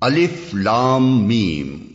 Alif Lam Mim.